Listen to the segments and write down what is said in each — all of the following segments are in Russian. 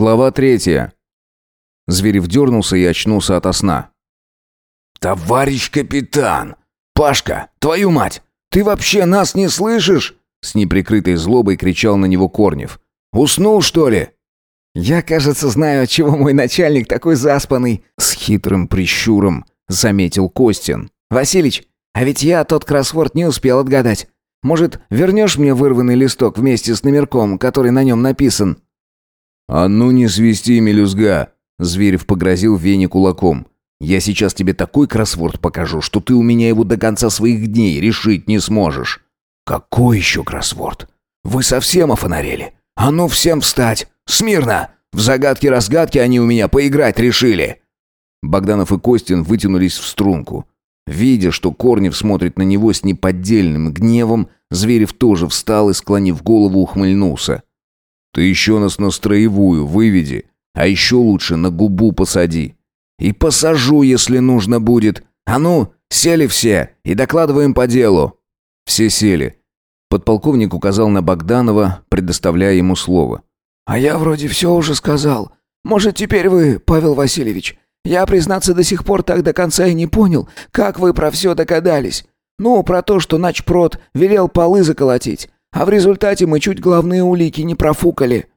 Глава третья. Зверев дернулся и очнулся ото сна. «Товарищ капитан! Пашка, твою мать! Ты вообще нас не слышишь?» С неприкрытой злобой кричал на него Корнев. «Уснул, что ли?» «Я, кажется, знаю, отчего мой начальник такой заспанный», с хитрым прищуром заметил Костин. «Василич, а ведь я тот кроссворд не успел отгадать. Может, вернешь мне вырванный листок вместе с номерком, который на нем написан?» «А ну не свисти, мелюзга!» Зверев погрозил Вене кулаком. «Я сейчас тебе такой кроссворд покажу, что ты у меня его до конца своих дней решить не сможешь». «Какой еще кроссворд? Вы совсем офонарели? А ну всем встать! Смирно! В загадки-разгадки они у меня поиграть решили!» Богданов и Костин вытянулись в струнку. Видя, что Корнев смотрит на него с неподдельным гневом, Зверев тоже встал и, склонив голову, ухмыльнулся. «Ты еще нас на строевую выведи, а еще лучше на губу посади. И посажу, если нужно будет. А ну, сели все и докладываем по делу». Все сели. Подполковник указал на Богданова, предоставляя ему слово. «А я вроде все уже сказал. Может, теперь вы, Павел Васильевич, я, признаться, до сих пор так до конца и не понял, как вы про все догадались. Ну, про то, что начпрод велел полы заколотить, а в результате мы чуть главные улики не профукали».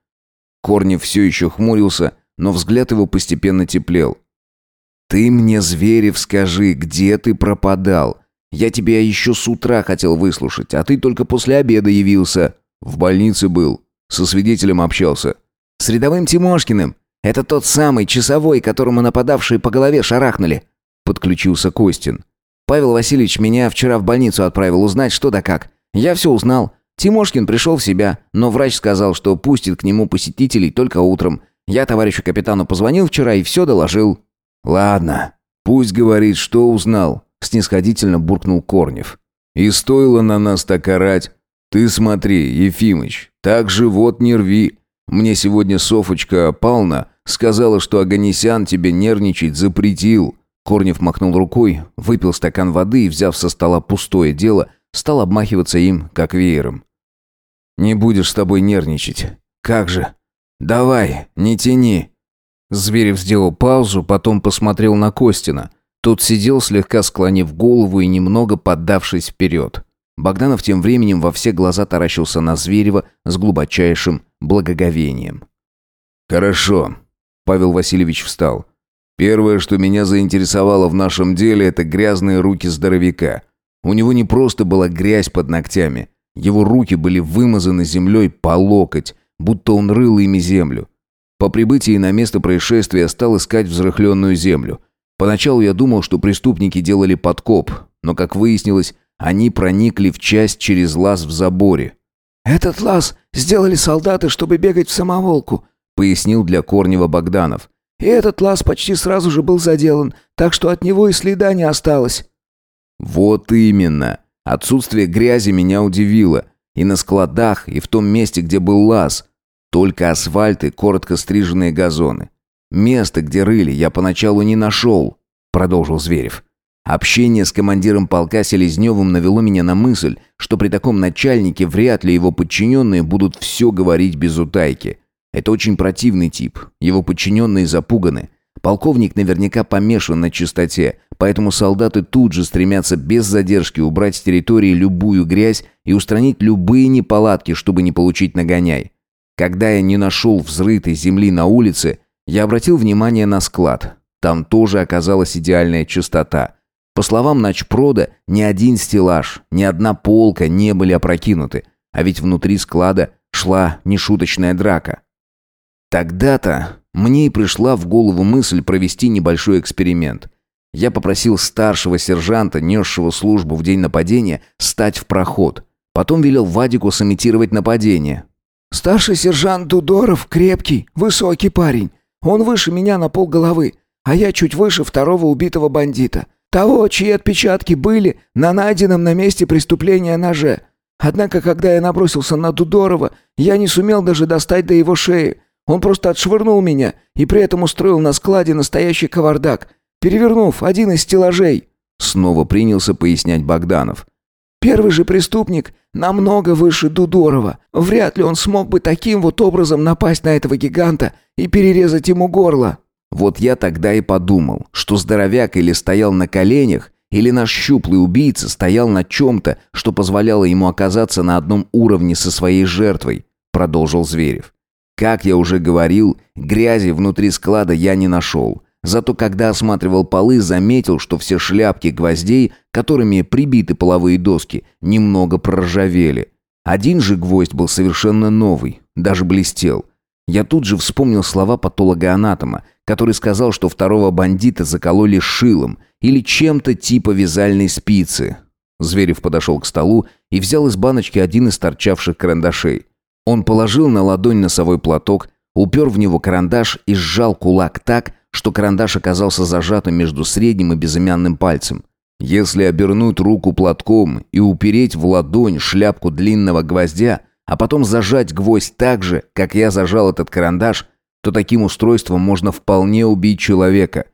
Корнев все еще хмурился, но взгляд его постепенно теплел. «Ты мне, Зверев, скажи, где ты пропадал? Я тебя еще с утра хотел выслушать, а ты только после обеда явился. В больнице был, со свидетелем общался». «С рядовым Тимошкиным. «Это тот самый часовой, которому нападавшие по голове шарахнули», — подключился Костин. «Павел Васильевич меня вчера в больницу отправил узнать, что да как. Я все узнал. Тимошкин пришел в себя, но врач сказал, что пустит к нему посетителей только утром. Я товарищу капитану позвонил вчера и все доложил». «Ладно, пусть говорит, что узнал», — снисходительно буркнул Корнев. «И стоило на нас так орать. Ты смотри, Ефимыч, так живот не рви. Мне сегодня Софочка Павловна Сказала, что Аганесян тебе нервничать запретил». Корнев махнул рукой, выпил стакан воды и, взяв со стола пустое дело, стал обмахиваться им, как веером. «Не будешь с тобой нервничать. Как же? Давай, не тяни». Зверев сделал паузу, потом посмотрел на Костина. Тот сидел, слегка склонив голову и немного поддавшись вперед. Богданов тем временем во все глаза таращился на Зверева с глубочайшим благоговением. «Хорошо. Павел Васильевич встал. Первое, что меня заинтересовало в нашем деле, это грязные руки здоровяка. У него не просто была грязь под ногтями. Его руки были вымазаны землей по локоть, будто он рыл ими землю. По прибытии на место происшествия стал искать взрыхленную землю. Поначалу я думал, что преступники делали подкоп, но, как выяснилось, они проникли в часть через лаз в заборе. «Этот лаз сделали солдаты, чтобы бегать в самоволку», пояснил для Корнева Богданов. И этот лаз почти сразу же был заделан, так что от него и следа не осталось. Вот именно. Отсутствие грязи меня удивило. И на складах, и в том месте, где был лаз. Только асфальт и коротко стриженные газоны. Место, где рыли, я поначалу не нашел, продолжил Зверев. Общение с командиром полка Селезневым навело меня на мысль, что при таком начальнике вряд ли его подчиненные будут все говорить без утайки. Это очень противный тип. Его подчиненные запуганы. Полковник наверняка помешан на чистоте, поэтому солдаты тут же стремятся без задержки убрать с территории любую грязь и устранить любые неполадки, чтобы не получить нагоняй. Когда я не нашел взрытой земли на улице, я обратил внимание на склад. Там тоже оказалась идеальная чистота. По словам Начпрода, ни один стеллаж, ни одна полка не были опрокинуты, а ведь внутри склада шла нешуточная драка. Тогда-то мне и пришла в голову мысль провести небольшой эксперимент. Я попросил старшего сержанта, несшего службу в день нападения, стать в проход. Потом велел Вадику сымитировать нападение. «Старший сержант Дудоров крепкий, высокий парень. Он выше меня на пол головы, а я чуть выше второго убитого бандита. Того, чьи отпечатки были на найденном на месте преступления ноже. Однако, когда я набросился на Дудорова, я не сумел даже достать до его шеи. Он просто отшвырнул меня и при этом устроил на складе настоящий кавардак, перевернув один из стеллажей. Снова принялся пояснять Богданов. Первый же преступник намного выше Дудорова. Вряд ли он смог бы таким вот образом напасть на этого гиганта и перерезать ему горло». Вот я тогда и подумал, что здоровяк или стоял на коленях, или наш щуплый убийца стоял на чем-то, что позволяло ему оказаться на одном уровне со своей жертвой, продолжил Зверев. Как я уже говорил, грязи внутри склада я не нашел. Зато когда осматривал полы, заметил, что все шляпки гвоздей, которыми прибиты половые доски, немного проржавели. Один же гвоздь был совершенно новый, даже блестел. Я тут же вспомнил слова патолога-анатома, который сказал, что второго бандита закололи шилом или чем-то типа вязальной спицы. Зверев подошел к столу и взял из баночки один из торчавших карандашей. Он положил на ладонь носовой платок, упер в него карандаш и сжал кулак так, что карандаш оказался зажатым между средним и безымянным пальцем. Если обернуть руку платком и упереть в ладонь шляпку длинного гвоздя, а потом зажать гвоздь так же, как я зажал этот карандаш, то таким устройством можно вполне убить человека.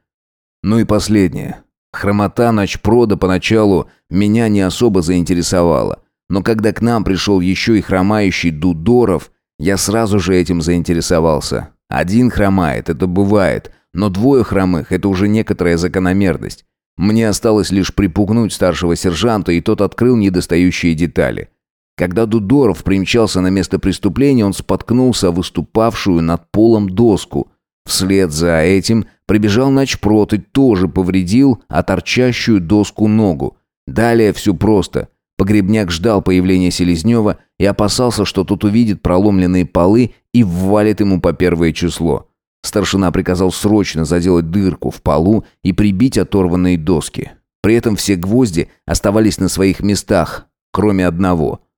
Ну и последнее. Хромота ночпрода поначалу меня не особо заинтересовала. Но когда к нам пришел еще и хромающий Дудоров, я сразу же этим заинтересовался. Один хромает, это бывает, но двое хромых – это уже некоторая закономерность. Мне осталось лишь припугнуть старшего сержанта, и тот открыл недостающие детали – когда Дудоров примчался на место преступления, он споткнулся о выступавшую над полом доску. Вслед за этим прибежал начпрот и тоже повредил оторчащую доску ногу. Далее все просто. Погребняк ждал появления Селезнева и опасался, что тот увидит проломленные полы и ввалит ему по первое число. Старшина приказал срочно заделать дырку в полу и прибить оторванные доски. При этом все гвозди оставались на своих местах, кроме одного –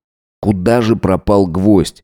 Куда же пропал гвоздь?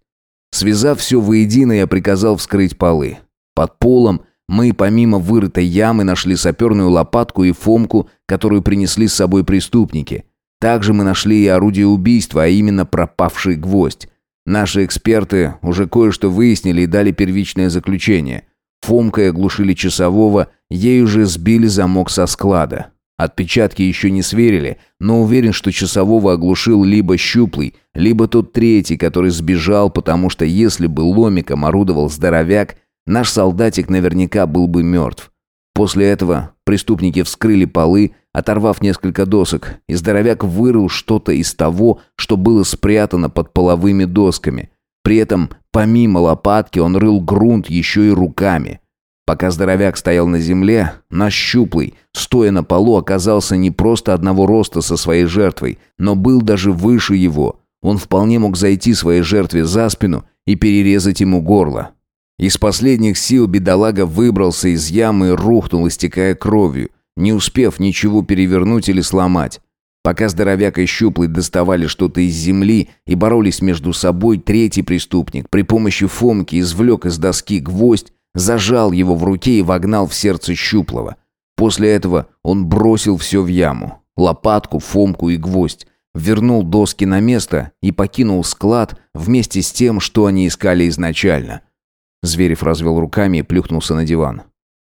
Связав все воедино, я приказал вскрыть полы. Под полом мы, помимо вырытой ямы, нашли саперную лопатку и фомку, которую принесли с собой преступники. Также мы нашли и орудие убийства, а именно пропавший гвоздь. Наши эксперты уже кое-что выяснили и дали первичное заключение. Фомкой оглушили часового, ей уже сбили замок со склада. Отпечатки еще не сверили, но уверен, что часового оглушил либо щуплый, либо тот третий, который сбежал, потому что если бы ломиком орудовал здоровяк, наш солдатик наверняка был бы мертв. После этого преступники вскрыли полы, оторвав несколько досок, и здоровяк вырыл что-то из того, что было спрятано под половыми досками. При этом, помимо лопатки, он рыл грунт еще и руками – Пока здоровяк стоял на земле, наш щуплый, стоя на полу, оказался не просто одного роста со своей жертвой, но был даже выше его. Он вполне мог зайти своей жертве за спину и перерезать ему горло. Из последних сил бедолага выбрался из ямы и рухнул, истекая кровью, не успев ничего перевернуть или сломать. Пока здоровяк и щуплый доставали что-то из земли и боролись между собой, третий преступник при помощи фомки извлек из доски гвоздь зажал его в руке и вогнал в сердце щуплого. После этого он бросил все в яму. Лопатку, фомку и гвоздь. Вернул доски на место и покинул склад вместе с тем, что они искали изначально. Зверев развел руками и плюхнулся на диван.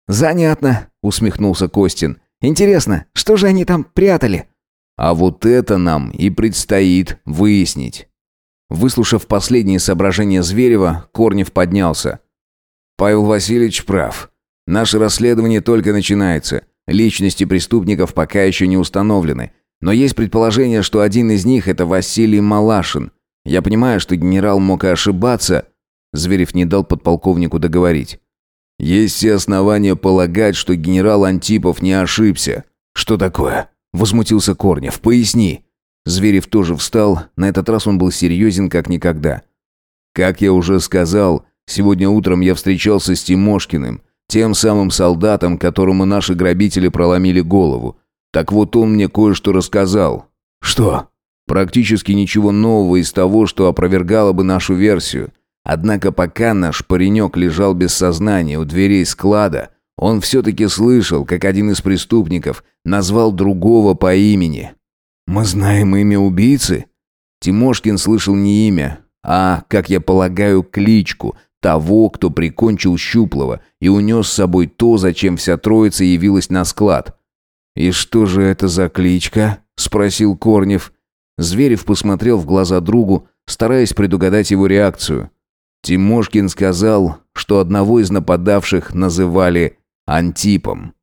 «Занятно», — усмехнулся Костин. «Интересно, что же они там прятали?» «А вот это нам и предстоит выяснить». Выслушав последние соображения Зверева, Корнев поднялся. Павел Васильевич прав. Наше расследование только начинается. Личности преступников пока еще не установлены. Но есть предположение, что один из них – это Василий Малашин. Я понимаю, что генерал мог и ошибаться. Зверев не дал подполковнику договорить. Есть все основания полагать, что генерал Антипов не ошибся. Что такое? Возмутился Корнев. Поясни. Зверев тоже встал. На этот раз он был серьезен как никогда. Как я уже сказал, Сегодня утром я встречался с Тимошкиным, тем самым солдатом, которому наши грабители проломили голову. Так вот он мне кое-что рассказал. Что? Практически ничего нового из того, что опровергало бы нашу версию. Однако пока наш паренек лежал без сознания у дверей склада, он все-таки слышал, как один из преступников назвал другого по имени. «Мы знаем имя убийцы?» Тимошкин слышал не имя, а, как я полагаю, кличку, того, кто прикончил Щуплова и унес с собой то, зачем вся троица явилась на склад. «И что же это за кличка?» – спросил Корнев. Зверев посмотрел в глаза другу, стараясь предугадать его реакцию. Тимошкин сказал, что одного из нападавших называли Антипом.